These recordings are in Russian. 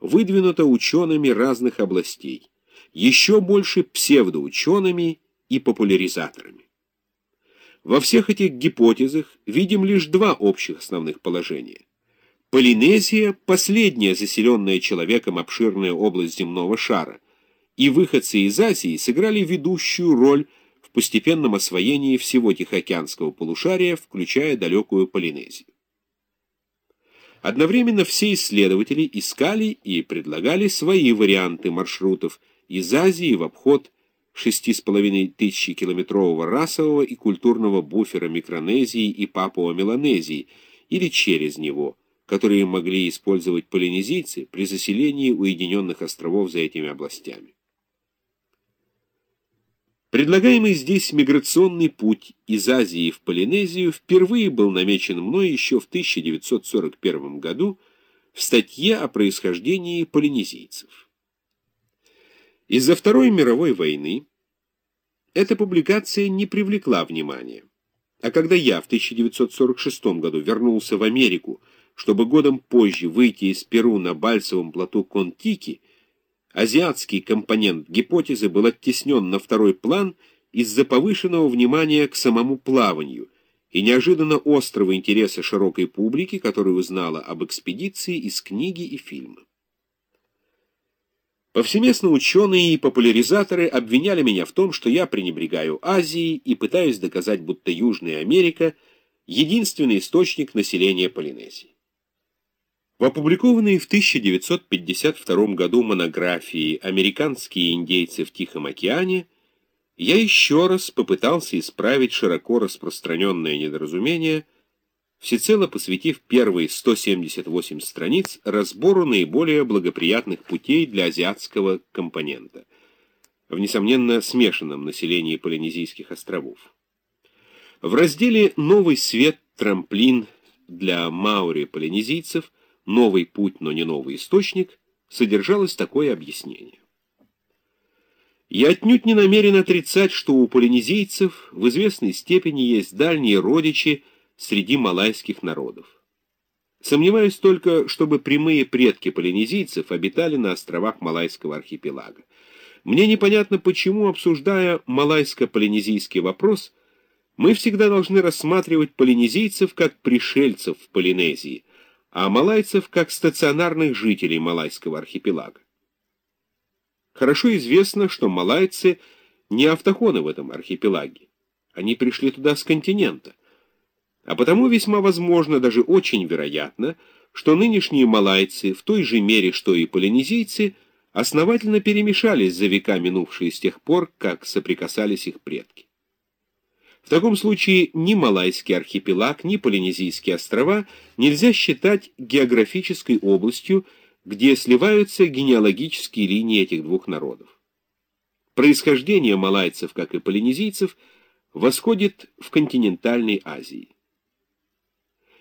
выдвинуто учеными разных областей, еще больше псевдоучеными и популяризаторами. Во всех этих гипотезах видим лишь два общих основных положения. Полинезия – последняя заселенная человеком обширная область земного шара, и выходцы из Азии сыграли ведущую роль в постепенном освоении всего Тихоокеанского полушария, включая далекую Полинезию. Одновременно все исследователи искали и предлагали свои варианты маршрутов из Азии в обход 6,5 тысячи километрового расового и культурного буфера Микронезии и Папуа-Меланезии или через него, которые могли использовать полинезийцы при заселении уединенных островов за этими областями. Предлагаемый здесь миграционный путь из Азии в Полинезию впервые был намечен мной еще в 1941 году в статье о происхождении полинезийцев. Из-за Второй мировой войны эта публикация не привлекла внимания. А когда я в 1946 году вернулся в Америку, чтобы годом позже выйти из Перу на Бальсовом плоту Контики, азиатский компонент гипотезы был оттеснен на второй план из-за повышенного внимания к самому плаванию и неожиданно острого интереса широкой публики, которая узнала об экспедиции из книги и фильма. Повсеместно ученые и популяризаторы обвиняли меня в том, что я пренебрегаю Азией и пытаюсь доказать, будто Южная Америка — единственный источник населения Полинезии. В опубликованной в 1952 году монографии «Американские индейцы в Тихом океане» я еще раз попытался исправить широко распространенное недоразумение, всецело посвятив первые 178 страниц разбору наиболее благоприятных путей для азиатского компонента в, несомненно, смешанном населении Полинезийских островов. В разделе «Новый свет. Трамплин для маори-полинезийцев» новый путь, но не новый источник, содержалось такое объяснение. Я отнюдь не намерен отрицать, что у полинезийцев в известной степени есть дальние родичи среди малайских народов. Сомневаюсь только, чтобы прямые предки полинезийцев обитали на островах Малайского архипелага. Мне непонятно, почему, обсуждая малайско-полинезийский вопрос, мы всегда должны рассматривать полинезийцев как пришельцев в Полинезии – а малайцев как стационарных жителей Малайского архипелага. Хорошо известно, что малайцы не автохоны в этом архипелаге. Они пришли туда с континента. А потому весьма возможно, даже очень вероятно, что нынешние малайцы, в той же мере, что и полинезийцы, основательно перемешались за века, минувшие с тех пор, как соприкасались их предки. В таком случае ни Малайский архипелаг, ни Полинезийские острова нельзя считать географической областью, где сливаются генеалогические линии этих двух народов. Происхождение малайцев, как и полинезийцев, восходит в континентальной Азии.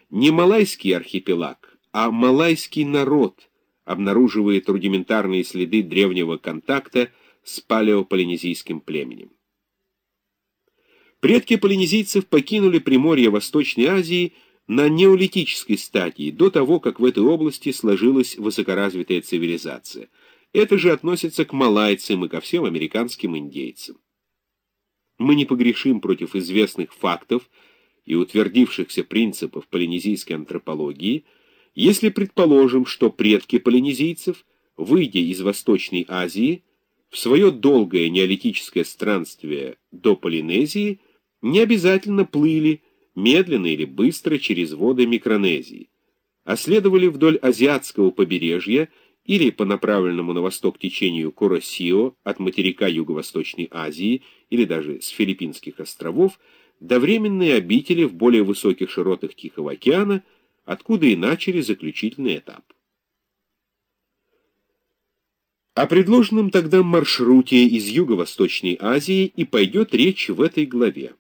Не Малайский архипелаг, а малайский народ обнаруживает рудиментарные следы древнего контакта с палеополинезийским племенем. Предки полинезийцев покинули Приморье Восточной Азии на неолитической стадии, до того, как в этой области сложилась высокоразвитая цивилизация. Это же относится к малайцам и ко всем американским индейцам. Мы не погрешим против известных фактов и утвердившихся принципов полинезийской антропологии, если предположим, что предки полинезийцев, выйдя из Восточной Азии, в свое долгое неолитическое странствие до Полинезии – не обязательно плыли, медленно или быстро через воды Микронезии, а следовали вдоль азиатского побережья или по направленному на восток течению Куросио от материка Юго-Восточной Азии или даже с Филиппинских островов до временной обители в более высоких широтах Тихого океана, откуда и начали заключительный этап. О предложенном тогда маршруте из Юго-Восточной Азии и пойдет речь в этой главе.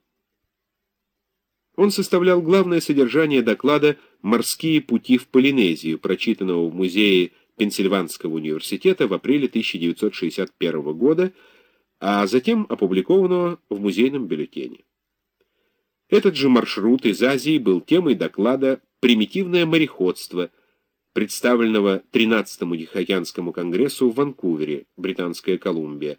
Он составлял главное содержание доклада «Морские пути в Полинезию», прочитанного в музее Пенсильванского университета в апреле 1961 года, а затем опубликованного в музейном бюллетене. Этот же маршрут из Азии был темой доклада «Примитивное мореходство», представленного 13-му Тихоокеанскому конгрессу в Ванкувере, Британская Колумбия,